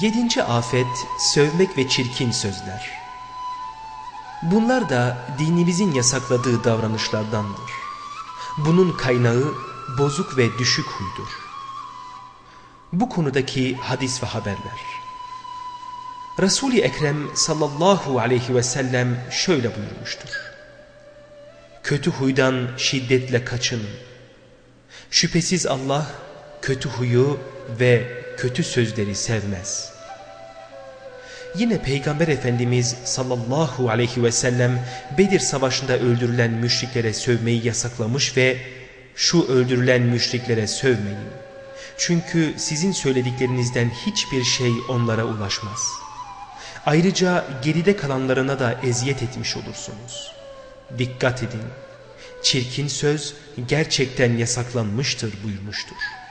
Yedinci afet sövmek ve çirkin sözler. Bunlar da dinimizin yasakladığı davranışlardandır. Bunun kaynağı bozuk ve düşük huydur. Bu konudaki hadis ve haberler. Resul-i Ekrem sallallahu aleyhi ve sellem şöyle buyurmuştur. Kötü huydan şiddetle kaçının. Şüphesiz Allah kötü huyu ve kötü sözleri sevmez. Yine Peygamber Efendimiz sallallahu aleyhi ve sellem Bedir Savaşı'nda öldürülen müşriklere sövmeyi yasaklamış ve şu öldürülen müşriklere sövmeyin. Çünkü sizin söylediklerinizden hiçbir şey onlara ulaşmaz. Ayrıca geride kalanlarına da eziyet etmiş olursunuz. Dikkat edin. Çirkin söz gerçekten yasaklanmıştır buyurmuştur.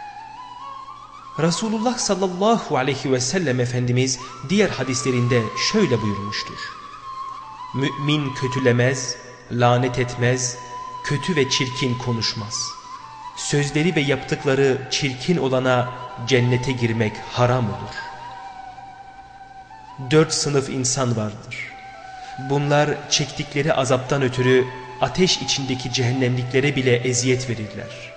Resulullah sallallahu aleyhi ve sellem Efendimiz diğer hadislerinde şöyle buyurmuştur. Mümin kötülemez, lanet etmez, kötü ve çirkin konuşmaz. Sözleri ve yaptıkları çirkin olana cennete girmek haram olur. Dört sınıf insan vardır. Bunlar çektikleri azaptan ötürü ateş içindeki cehennemliklere bile eziyet verirler.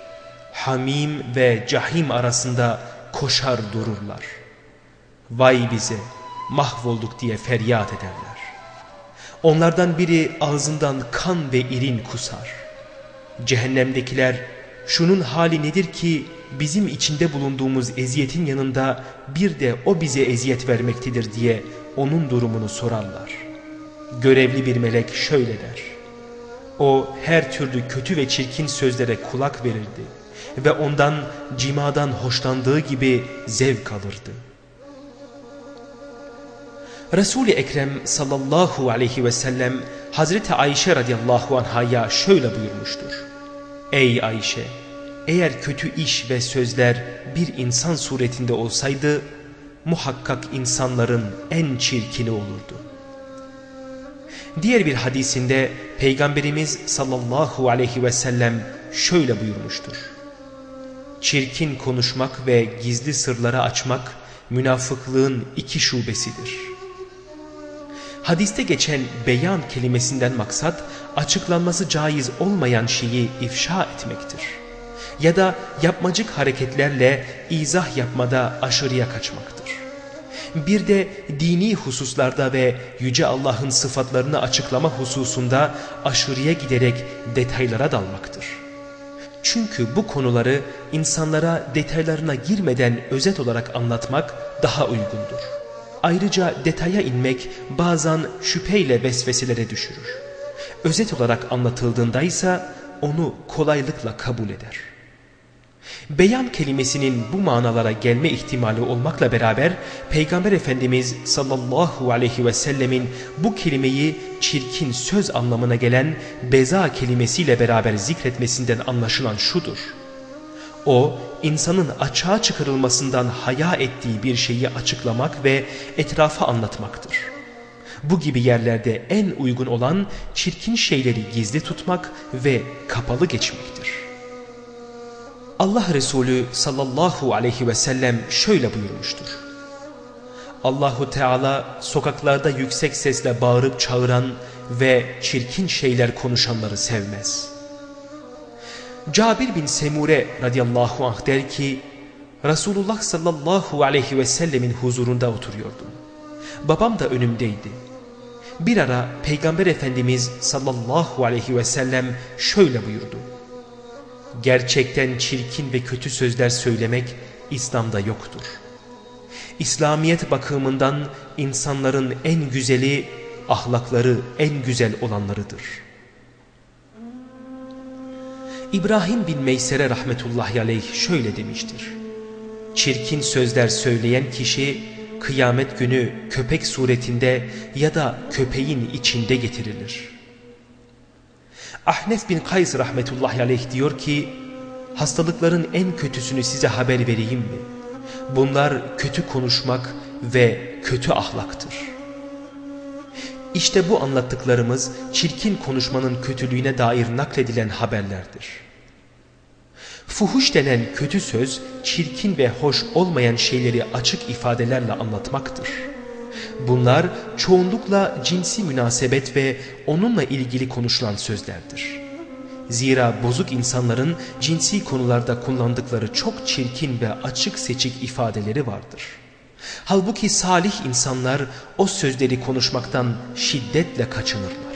Hamim ve cahim arasında koşar dururlar. Vay bize mahvolduk diye feryat ederler. Onlardan biri ağzından kan ve irin kusar. Cehennemdekiler şunun hali nedir ki bizim içinde bulunduğumuz eziyetin yanında bir de o bize eziyet vermektedir diye onun durumunu sorarlar. Görevli bir melek şöyle der. O her türlü kötü ve çirkin sözlere kulak verirdi ve ondan cimadan hoşlandığı gibi zevk alırdı. Resul-i Ekrem sallallahu aleyhi ve sellem Hazreti Ayşe radıyallahu anhaya şöyle buyurmuştur. Ey Ayşe! Eğer kötü iş ve sözler bir insan suretinde olsaydı muhakkak insanların en çirkini olurdu. Diğer bir hadisinde Peygamberimiz sallallahu aleyhi ve sellem şöyle buyurmuştur çirkin konuşmak ve gizli sırları açmak münafıklığın iki şubesidir. Hadiste geçen beyan kelimesinden maksat açıklanması caiz olmayan şeyi ifşa etmektir. Ya da yapmacık hareketlerle izah yapmada aşırıya kaçmaktır. Bir de dini hususlarda ve Yüce Allah'ın sıfatlarını açıklama hususunda aşırıya giderek detaylara dalmaktır. Çünkü bu konuları insanlara detaylarına girmeden özet olarak anlatmak daha uygundur. Ayrıca detaya inmek bazen şüpheyle vesveselere düşürür. Özet olarak anlatıldığında ise onu kolaylıkla kabul eder. Beyan kelimesinin bu manalara gelme ihtimali olmakla beraber Peygamber Efendimiz sallallahu aleyhi ve sellemin bu kelimeyi çirkin söz anlamına gelen beza kelimesiyle beraber zikretmesinden anlaşılan şudur. O insanın açığa çıkarılmasından haya ettiği bir şeyi açıklamak ve etrafa anlatmaktır. Bu gibi yerlerde en uygun olan çirkin şeyleri gizli tutmak ve kapalı geçmektir. Allah Resulü sallallahu aleyhi ve sellem şöyle buyurmuştur. Allahu Teala sokaklarda yüksek sesle bağırıp çağıran ve çirkin şeyler konuşanları sevmez. Cabir bin Semure radıyallahu anh der ki Resulullah sallallahu aleyhi ve sellemin huzurunda oturuyordum. Babam da önümdeydi. Bir ara Peygamber Efendimiz sallallahu aleyhi ve sellem şöyle buyurdu gerçekten çirkin ve kötü sözler söylemek İslam'da yoktur. İslamiyet bakımından insanların en güzeli, ahlakları en güzel olanlarıdır. İbrahim bin Meysere rahmetullahi aleyh şöyle demiştir. Çirkin sözler söyleyen kişi kıyamet günü köpek suretinde ya da köpeğin içinde getirilir. Ahnef bin Kays rahmetullahi aleyh diyor ki hastalıkların en kötüsünü size haber vereyim mi? Bunlar kötü konuşmak ve kötü ahlaktır. İşte bu anlattıklarımız çirkin konuşmanın kötülüğüne dair nakledilen haberlerdir. Fuhuş denen kötü söz, çirkin ve hoş olmayan şeyleri açık ifadelerle anlatmaktır. Bunlar çoğunlukla cinsi münasebet ve onunla ilgili konuşulan sözlerdir. Zira bozuk insanların cinsi konularda kullandıkları çok çirkin ve açık seçik ifadeleri vardır. Halbuki salih insanlar o sözleri konuşmaktan şiddetle kaçınırlar.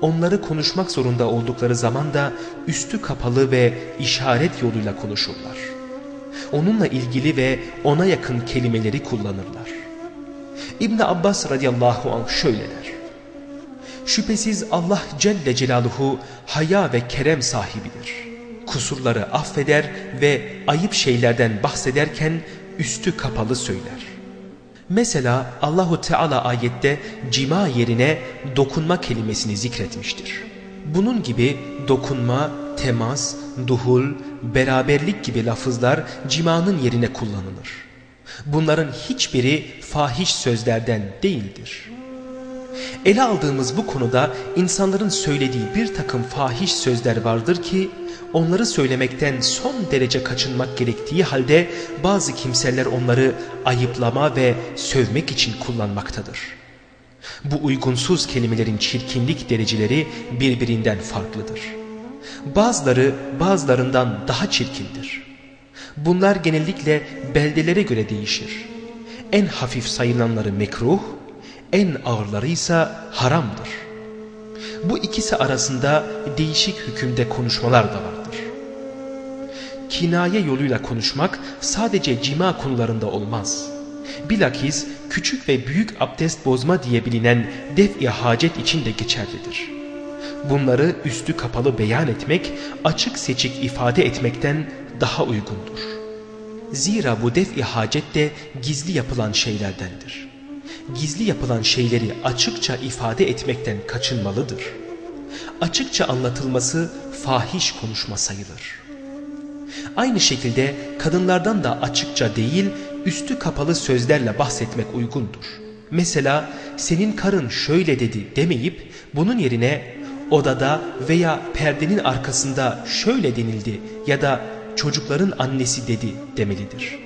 Onları konuşmak zorunda oldukları zaman da üstü kapalı ve işaret yoluyla konuşurlar. Onunla ilgili ve ona yakın kelimeleri kullanırlar. İbn Abbas radıyallahu anh şöyle der. Şüphesiz Allah Celle Celaluhu haya ve kerem sahibidir. Kusurları affeder ve ayıp şeylerden bahsederken üstü kapalı söyler. Mesela Allahu Teala ayette cima yerine dokunma kelimesini zikretmiştir. Bunun gibi dokunma, temas, duhul, beraberlik gibi lafızlar cimanın yerine kullanılır. Bunların hiçbiri fahiş sözlerden değildir. Ele aldığımız bu konuda insanların söylediği bir takım fahiş sözler vardır ki onları söylemekten son derece kaçınmak gerektiği halde bazı kimseler onları ayıplama ve sövmek için kullanmaktadır. Bu uygunsuz kelimelerin çirkinlik dereceleri birbirinden farklıdır. Bazıları bazılarından daha çirkindir. Bunlar genellikle beldelere göre değişir. En hafif sayılanları mekruh, en ağırları ise haramdır. Bu ikisi arasında değişik hükümde konuşmalar da vardır. Kinaye yoluyla konuşmak sadece cima konularında olmaz. Bilakis küçük ve büyük abdest bozma diye bilinen def-i hacet için de geçerlidir. Bunları üstü kapalı beyan etmek, açık seçik ifade etmekten daha uygundur. Zira bu def-i hacet de gizli yapılan şeylerdendir gizli yapılan şeyleri açıkça ifade etmekten kaçınmalıdır. Açıkça anlatılması fahiş konuşma sayılır. Aynı şekilde kadınlardan da açıkça değil üstü kapalı sözlerle bahsetmek uygundur. Mesela senin karın şöyle dedi demeyip bunun yerine odada veya perdenin arkasında şöyle denildi ya da çocukların annesi dedi demelidir.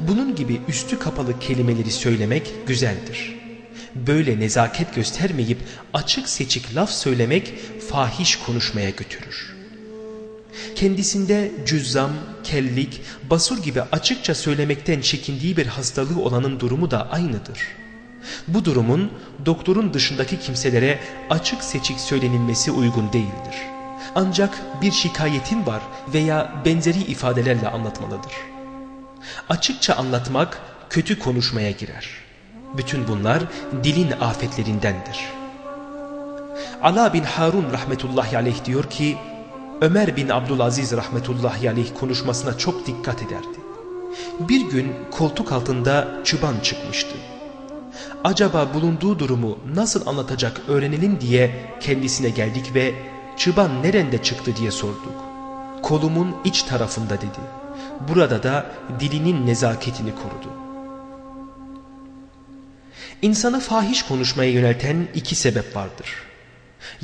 Bunun gibi üstü kapalı kelimeleri söylemek güzeldir. Böyle nezaket göstermeyip açık seçik laf söylemek fahiş konuşmaya götürür. Kendisinde cüzzam, kellik, basur gibi açıkça söylemekten çekindiği bir hastalığı olanın durumu da aynıdır. Bu durumun doktorun dışındaki kimselere açık seçik söylenilmesi uygun değildir. Ancak bir şikayetin var veya benzeri ifadelerle anlatmalıdır. Açıkça anlatmak kötü konuşmaya girer. Bütün bunlar dilin afetlerindendir. Ala bin Harun rahmetullahi aleyh diyor ki Ömer bin Abdülaziz rahmetullahi aleyh konuşmasına çok dikkat ederdi. Bir gün koltuk altında çıban çıkmıştı. Acaba bulunduğu durumu nasıl anlatacak öğrenelim diye kendisine geldik ve çıban nerede çıktı diye sorduk. Kolumun iç tarafında dedi. Burada da dilinin nezaketini korudu. İnsanı fahiş konuşmaya yönelten iki sebep vardır.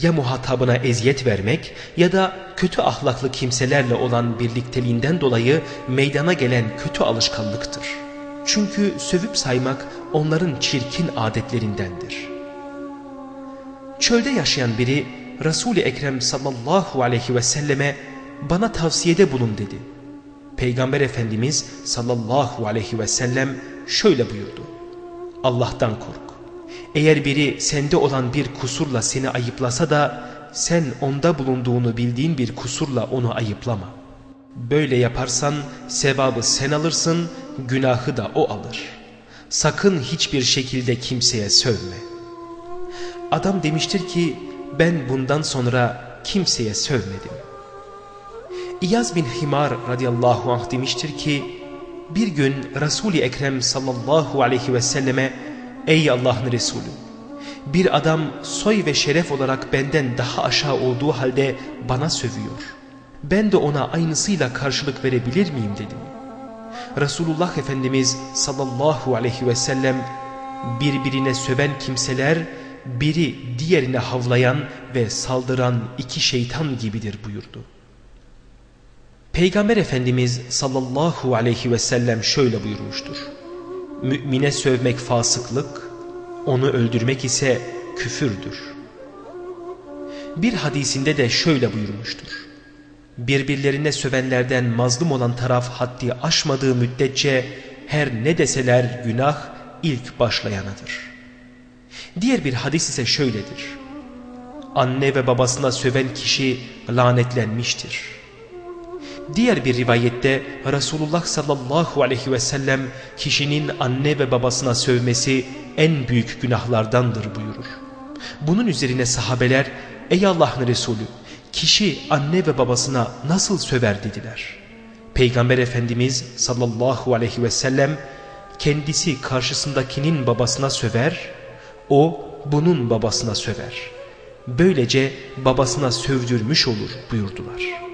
Ya muhatabına eziyet vermek ya da kötü ahlaklı kimselerle olan birlikteliğinden dolayı meydana gelen kötü alışkanlıktır. Çünkü sövüp saymak onların çirkin adetlerindendir. Çölde yaşayan biri Resul-i Ekrem sallallahu aleyhi ve selleme bana tavsiyede bulun dedi. Peygamber Efendimiz sallallahu aleyhi ve sellem şöyle buyurdu. Allah'tan kork. Eğer biri sende olan bir kusurla seni ayıplasa da sen onda bulunduğunu bildiğin bir kusurla onu ayıplama. Böyle yaparsan sevabı sen alırsın, günahı da o alır. Sakın hiçbir şekilde kimseye sövme. Adam demiştir ki ben bundan sonra kimseye sövmedim. İyaz bin Himar radıyallahu anh demiştir ki bir gün Resul-i Ekrem sallallahu aleyhi ve selleme ey Allah'ın Resulü bir adam soy ve şeref olarak benden daha aşağı olduğu halde bana sövüyor. Ben de ona aynısıyla karşılık verebilir miyim dedim. Resulullah Efendimiz sallallahu aleyhi ve sellem birbirine söven kimseler biri diğerine havlayan ve saldıran iki şeytan gibidir buyurdu. Peygamber Efendimiz sallallahu aleyhi ve sellem şöyle buyurmuştur. Mümine sövmek fasıklık, onu öldürmek ise küfürdür. Bir hadisinde de şöyle buyurmuştur. Birbirlerine sövenlerden mazlum olan taraf haddi aşmadığı müddetçe her ne deseler günah ilk başlayanadır. Diğer bir hadis ise şöyledir. Anne ve babasına söven kişi lanetlenmiştir. Diğer bir rivayette Resulullah sallallahu aleyhi ve sellem kişinin anne ve babasına sövmesi en büyük günahlardandır buyurur. Bunun üzerine sahabeler ey Allah'ın Resulü kişi anne ve babasına nasıl söver dediler. Peygamber Efendimiz sallallahu aleyhi ve sellem kendisi karşısındakinin babasına söver, o bunun babasına söver. Böylece babasına sövdürmüş olur buyurdular.''